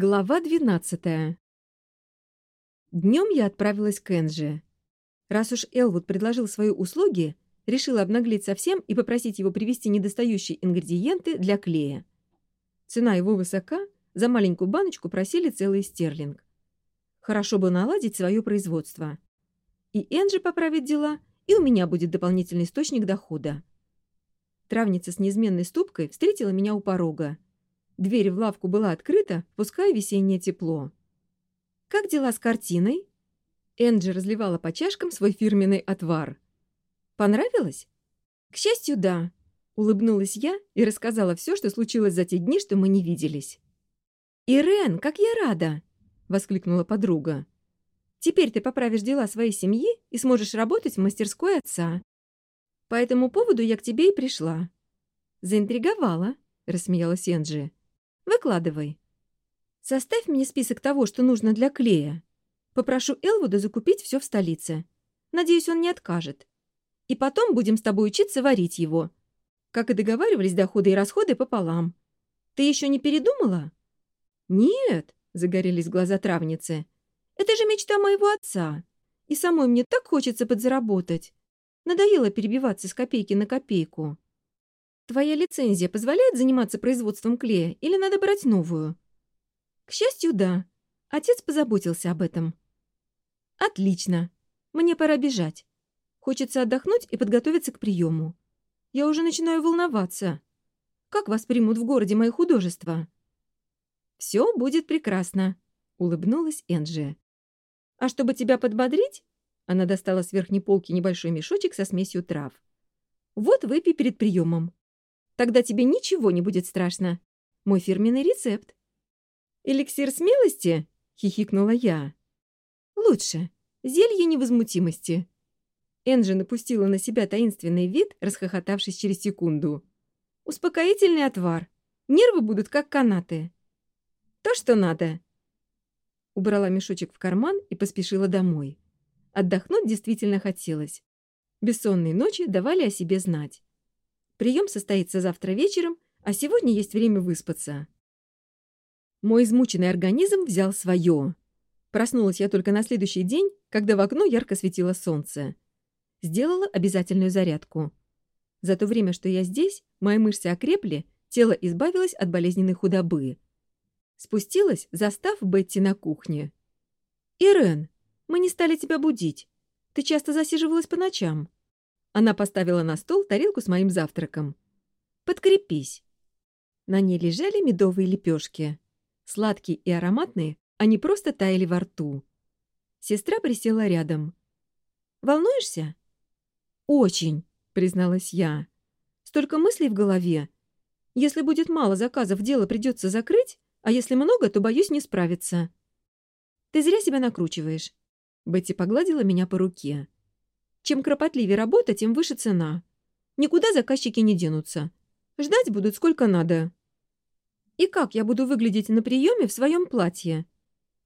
Глава двенадцатая Днем я отправилась к Энджи. Раз уж Элвуд предложил свои услуги, решила обнаглеть совсем и попросить его привезти недостающие ингредиенты для клея. Цена его высока, за маленькую баночку просили целый стерлинг. Хорошо бы наладить свое производство. И Энджи поправит дела, и у меня будет дополнительный источник дохода. Травница с неизменной ступкой встретила меня у порога. Дверь в лавку была открыта, пуская весеннее тепло. «Как дела с картиной?» Энджи разливала по чашкам свой фирменный отвар. «Понравилось?» «К счастью, да», — улыбнулась я и рассказала все, что случилось за те дни, что мы не виделись. «Ирен, как я рада!» — воскликнула подруга. «Теперь ты поправишь дела своей семьи и сможешь работать в мастерской отца. По этому поводу я к тебе и пришла». «Заинтриговала», — рассмеялась Энджи. Выкладывай. Составь мне список того, что нужно для клея. Попрошу Элвуда закупить все в столице. Надеюсь, он не откажет. И потом будем с тобой учиться варить его. Как и договаривались, доходы и расходы пополам. Ты еще не передумала? Нет, загорелись глаза травницы. Это же мечта моего отца. И самой мне так хочется подзаработать. Надоело перебиваться с копейки на копейку. Твоя лицензия позволяет заниматься производством клея или надо брать новую? К счастью, да. Отец позаботился об этом. Отлично. Мне пора бежать. Хочется отдохнуть и подготовиться к приему. Я уже начинаю волноваться. Как вас примут в городе мои художества? Все будет прекрасно, улыбнулась Энджи. А чтобы тебя подбодрить, она достала с верхней полки небольшой мешочек со смесью трав. Вот выпей перед приемом. Тогда тебе ничего не будет страшно. Мой фирменный рецепт». «Эликсир смелости?» — хихикнула я. «Лучше. Зелье невозмутимости». Энджи напустила на себя таинственный вид, расхохотавшись через секунду. «Успокоительный отвар. Нервы будут как канаты. То, что надо». Убрала мешочек в карман и поспешила домой. Отдохнуть действительно хотелось. Бессонные ночи давали о себе знать. Прием состоится завтра вечером, а сегодня есть время выспаться. Мой измученный организм взял свое. Проснулась я только на следующий день, когда в окно ярко светило солнце. Сделала обязательную зарядку. За то время, что я здесь, мои мышцы окрепли, тело избавилось от болезненной худобы. Спустилась, застав Бетти на кухне. «Ирен, мы не стали тебя будить. Ты часто засиживалась по ночам». Она поставила на стол тарелку с моим завтраком. «Подкрепись». На ней лежали медовые лепешки. Сладкие и ароматные, они просто таяли во рту. Сестра присела рядом. «Волнуешься?» «Очень», — призналась я. «Столько мыслей в голове. Если будет мало заказов, дело придется закрыть, а если много, то боюсь не справиться». «Ты зря себя накручиваешь». Бетти погладила меня по руке чем кропотливее работа, тем выше цена. Никуда заказчики не денутся. Ждать будут сколько надо. И как я буду выглядеть на приеме в своем платье?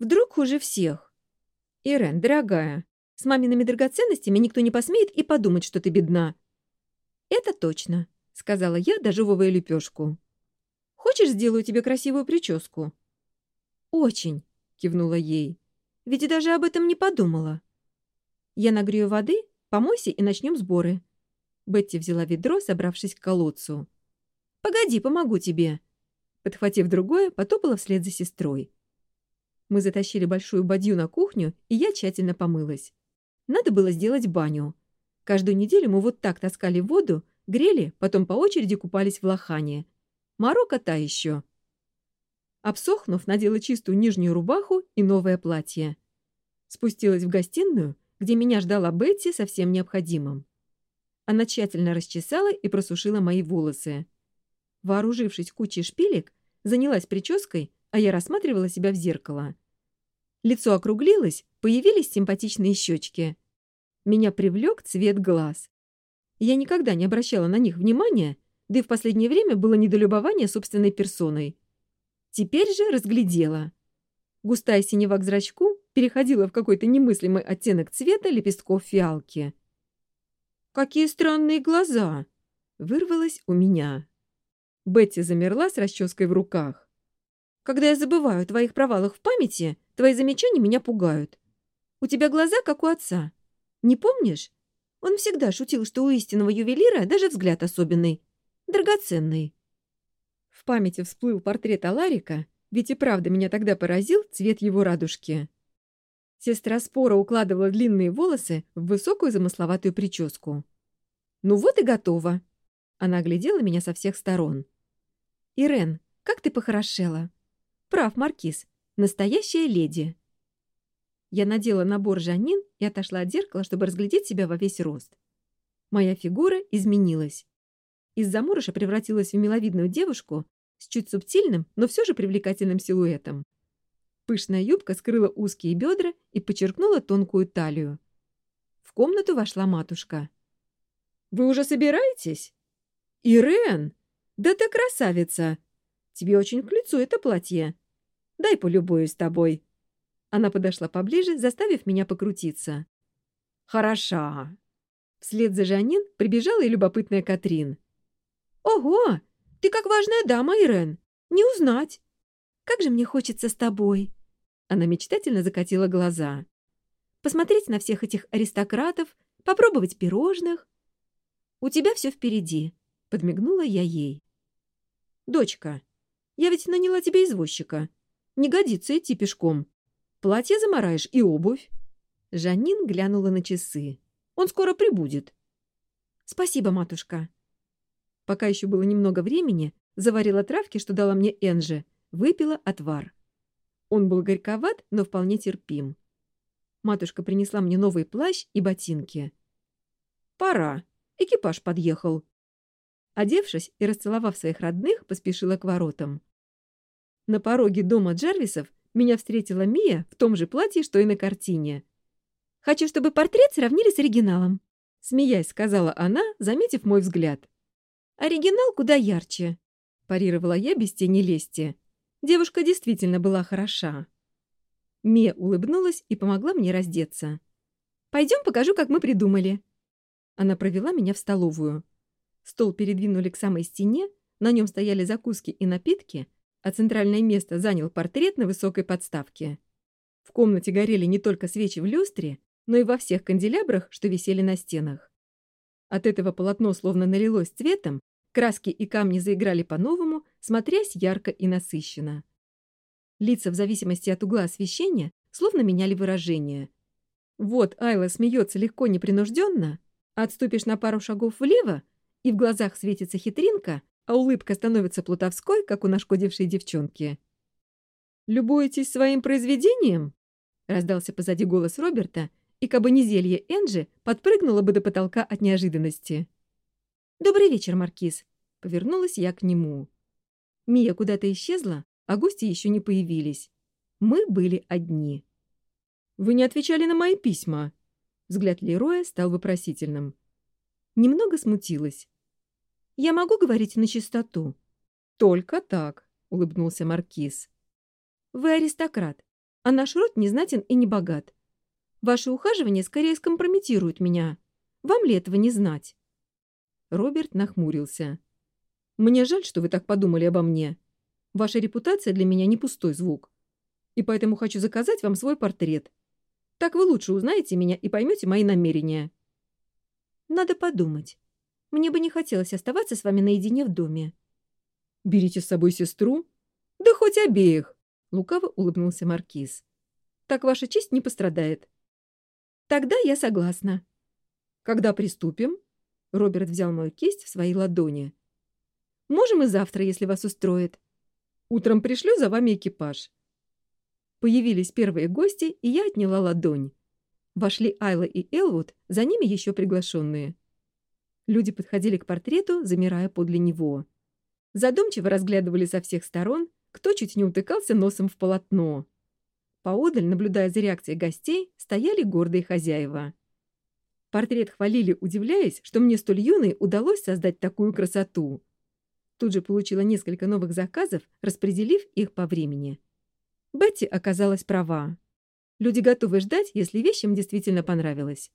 Вдруг хуже всех. Ирен, дорогая, с мамиными драгоценностями никто не посмеет и подумать, что ты бедна. Это точно, сказала я, дожевывая лепешку. Хочешь, сделаю тебе красивую прическу? Очень, кивнула ей. Ведь даже об этом не подумала. Я нагрею воды Помойся и начнем сборы». Бетти взяла ведро, собравшись к колодцу. «Погоди, помогу тебе». Подхватив другое, потопала вслед за сестрой. Мы затащили большую бадью на кухню, и я тщательно помылась. Надо было сделать баню. Каждую неделю мы вот так таскали воду, грели, потом по очереди купались в лохане. Марокко та еще. Обсохнув, надела чистую нижнюю рубаху и новое платье. Спустилась в гостиную — где меня ждала Бетти со всем необходимым. Она тщательно расчесала и просушила мои волосы. Вооружившись кучей шпилек, занялась прической, а я рассматривала себя в зеркало. Лицо округлилось, появились симпатичные щечки. Меня привлек цвет глаз. Я никогда не обращала на них внимания, да и в последнее время было недолюбование собственной персоной. Теперь же разглядела. Густая синева к зрачку переходила в какой-то немыслимый оттенок цвета лепестков фиалки. «Какие странные глаза!» — вырвалось у меня. Бетти замерла с расческой в руках. «Когда я забываю о твоих провалах в памяти, твои замечания меня пугают. У тебя глаза, как у отца. Не помнишь? Он всегда шутил, что у истинного ювелира даже взгляд особенный, драгоценный». В памяти всплыл портрет Аларика, ведь и правда меня тогда поразил цвет его радужки. Сестра Спора укладывала длинные волосы в высокую замысловатую прическу. «Ну вот и готово!» Она оглядела меня со всех сторон. «Ирен, как ты похорошела!» «Прав, Маркиз, настоящая леди!» Я надела набор Жанин и отошла от зеркала, чтобы разглядеть себя во весь рост. Моя фигура изменилась. Из заморыша превратилась в миловидную девушку с чуть субтильным, но все же привлекательным силуэтом. Пышная юбка скрыла узкие бедра и подчеркнула тонкую талию. В комнату вошла матушка. «Вы уже собираетесь?» «Ирен! Да ты красавица! Тебе очень к лицу это платье. Дай полюбуюсь тобой». Она подошла поближе, заставив меня покрутиться. «Хороша!» Вслед за Жанин прибежала и любопытная Катрин. «Ого! Ты как важная дама, Ирен! Не узнать! Как же мне хочется с тобой!» Она мечтательно закатила глаза. «Посмотреть на всех этих аристократов, попробовать пирожных. У тебя все впереди», — подмигнула я ей. «Дочка, я ведь наняла тебе извозчика. Не годится идти пешком. Платье замараешь и обувь. Жанин глянула на часы. Он скоро прибудет. Спасибо, матушка. Пока еще было немного времени, заварила травки, что дала мне Энжи, выпила отвар. Он был горьковат, но вполне терпим. Матушка принесла мне новый плащ и ботинки. «Пора. Экипаж подъехал». Одевшись и расцеловав своих родных, поспешила к воротам. На пороге дома Джарвисов меня встретила Мия в том же платье, что и на картине. «Хочу, чтобы портрет сравнили с оригиналом», — смеясь сказала она, заметив мой взгляд. «Оригинал куда ярче», — парировала я без тени лести. Девушка действительно была хороша. Мия улыбнулась и помогла мне раздеться. «Пойдем покажу, как мы придумали». Она провела меня в столовую. Стол передвинули к самой стене, на нем стояли закуски и напитки, а центральное место занял портрет на высокой подставке. В комнате горели не только свечи в люстре, но и во всех канделябрах, что висели на стенах. От этого полотно словно налилось цветом, краски и камни заиграли по-новому, смотрясь ярко и насыщенно. Лица в зависимости от угла освещения словно меняли выражение. Вот Айла смеется легко непринужденно, отступишь на пару шагов влево, и в глазах светится хитринка, а улыбка становится плутовской, как у нашкодившей девчонки. «Любуетесь своим произведением?» — раздался позади голос Роберта, и кабы не зелье Энджи подпрыгнула бы до потолка от неожиданности. «Добрый вечер, Маркиз!» — повернулась я к нему. Мия куда-то исчезла, а гости еще не появились. Мы были одни. «Вы не отвечали на мои письма?» Взгляд Лероя стал вопросительным. Немного смутилась. «Я могу говорить на чистоту?» «Только так», — улыбнулся Маркиз. «Вы аристократ, а наш род незнатен и не богат. Ваши ухаживания скорее скомпрометируют меня. Вам ли этого не знать?» Роберт нахмурился. Мне жаль, что вы так подумали обо мне. Ваша репутация для меня не пустой звук. И поэтому хочу заказать вам свой портрет. Так вы лучше узнаете меня и поймете мои намерения. Надо подумать. Мне бы не хотелось оставаться с вами наедине в доме». «Берите с собой сестру?» «Да хоть обеих!» — лукаво улыбнулся Маркиз. «Так ваша честь не пострадает». «Тогда я согласна». «Когда приступим?» Роберт взял мою кисть в свои ладони. «Можем и завтра, если вас устроит. Утром пришлю за вами экипаж». Появились первые гости, и я отняла ладонь. Вошли Айла и Элвуд, за ними еще приглашенные. Люди подходили к портрету, замирая подле него. Задумчиво разглядывали со всех сторон, кто чуть не утыкался носом в полотно. Поодаль, наблюдая за реакцией гостей, стояли гордые хозяева. Портрет хвалили, удивляясь, что мне столь юной удалось создать такую красоту. Тут же получила несколько новых заказов, распределив их по времени. Бетти оказалась права. Люди готовы ждать, если вещь им действительно понравилась.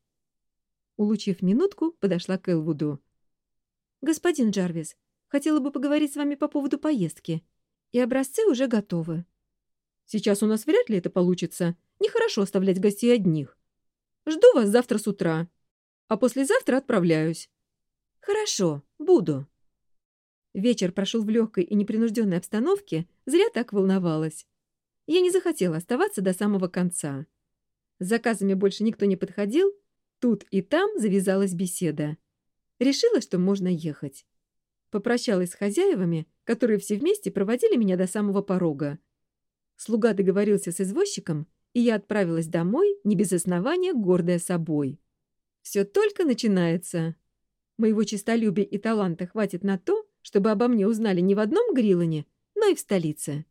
Улучив минутку, подошла к Элвуду. «Господин Джарвис, хотела бы поговорить с вами по поводу поездки. И образцы уже готовы». Сейчас у нас вряд ли это получится. Нехорошо оставлять гостей одних. Жду вас завтра с утра. А послезавтра отправляюсь. Хорошо, буду. Вечер прошел в легкой и непринужденной обстановке, зря так волновалась. Я не захотела оставаться до самого конца. С заказами больше никто не подходил, тут и там завязалась беседа. Решила, что можно ехать. Попрощалась с хозяевами, которые все вместе проводили меня до самого порога. Слуга договорился с извозчиком, и я отправилась домой, не без основания гордая собой. Все только начинается. Моего честолюбия чтобы обо мне узнали не в одном Грилане, но и в столице.